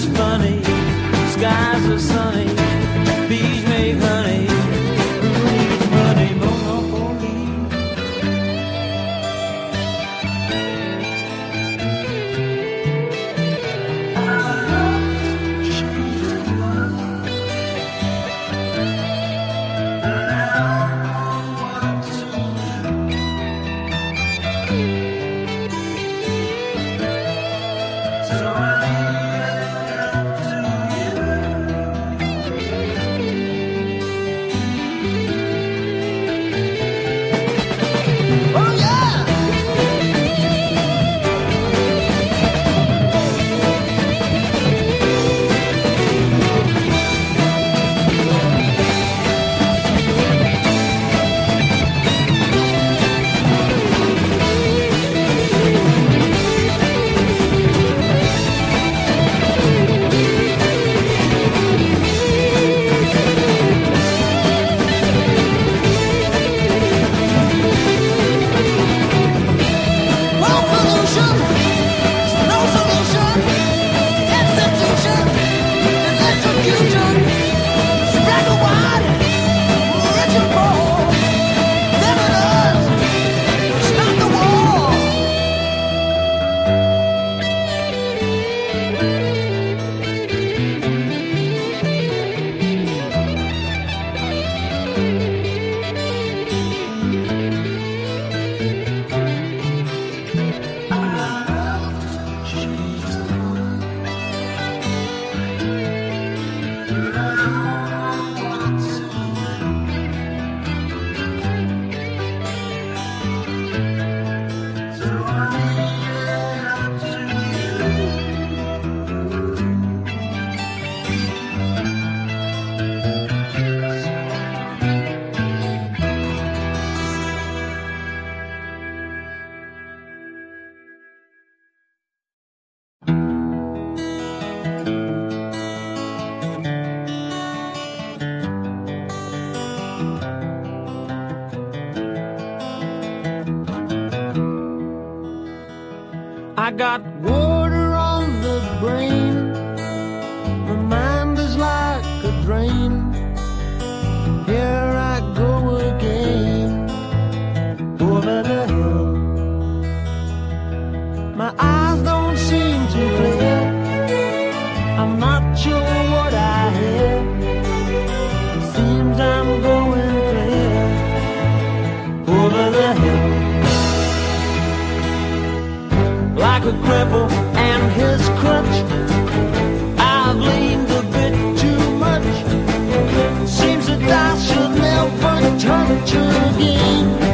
It's funny. skies are sunny. Got water again.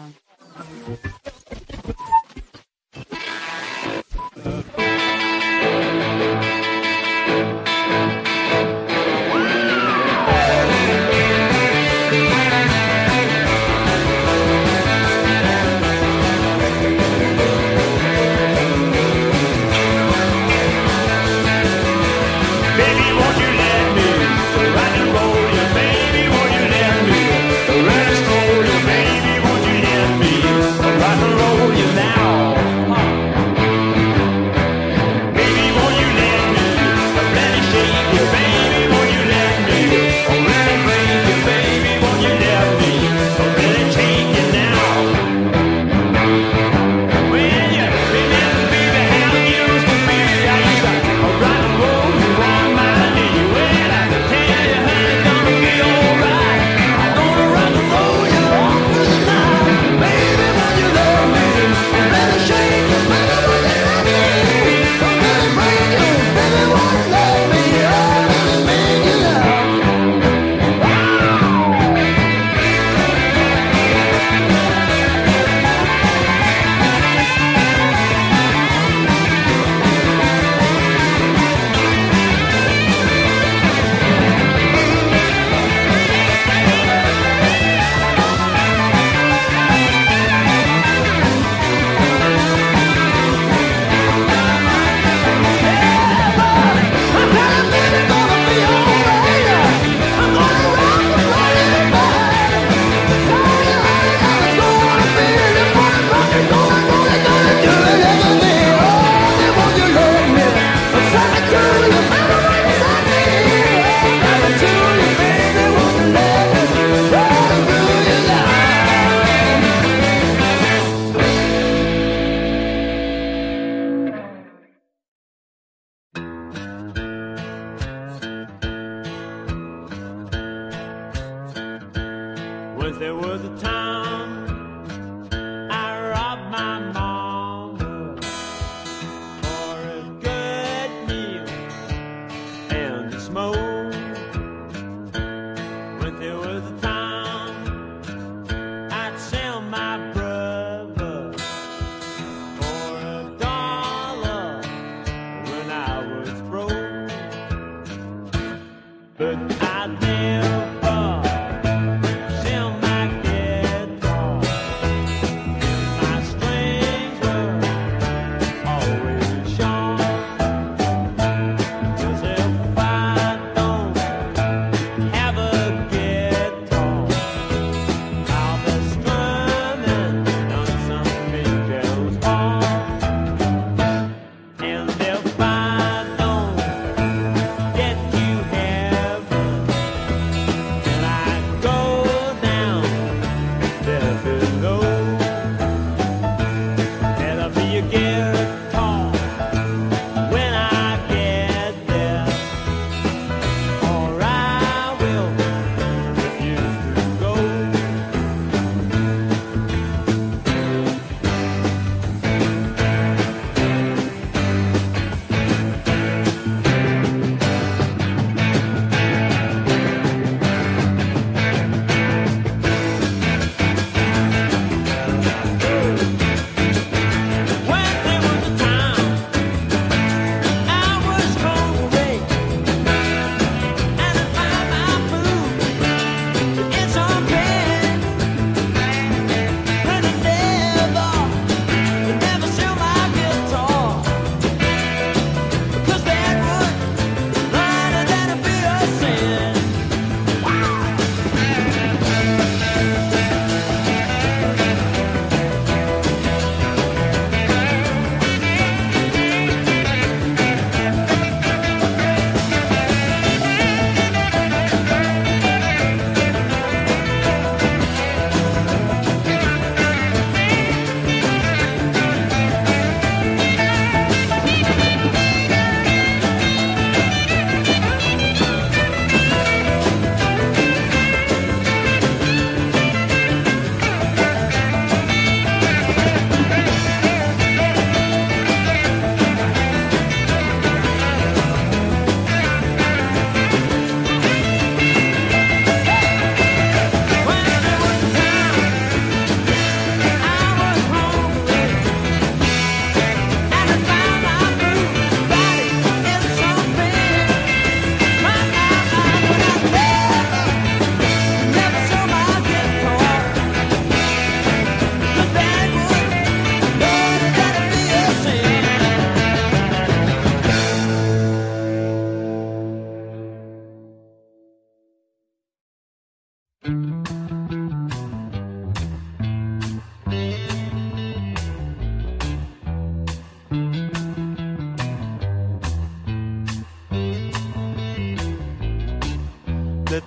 long.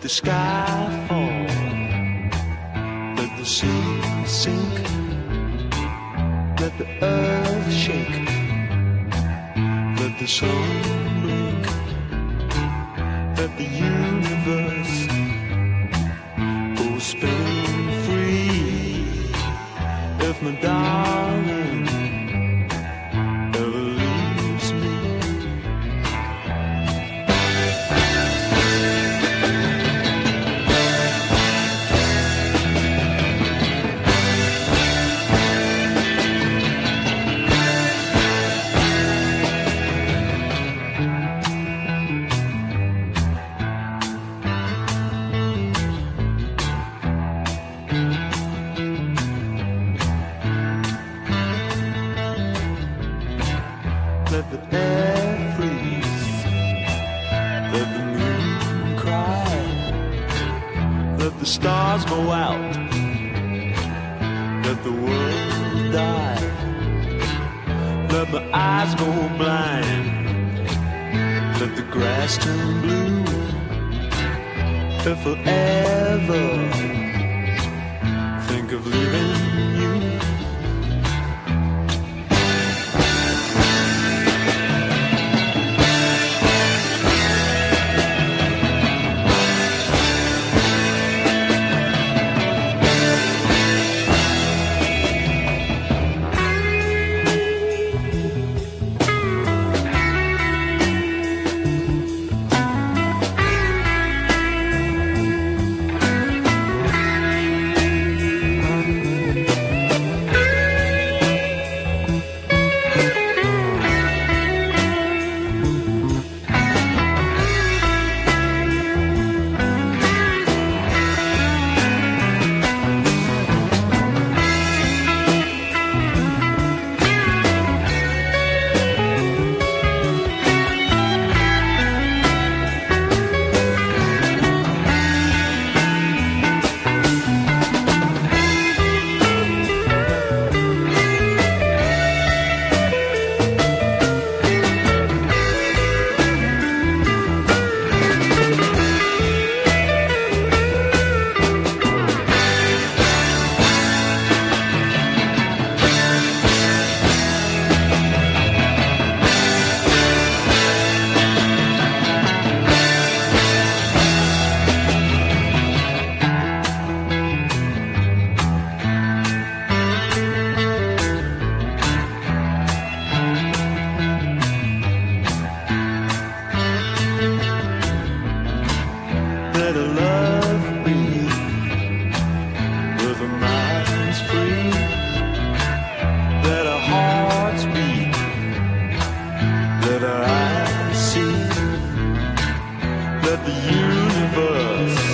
the sky fall, let the sea sink. the stars go out, let the world die, let my eyes go blind, let the grass turn blue. If forever think of leaving you. universe.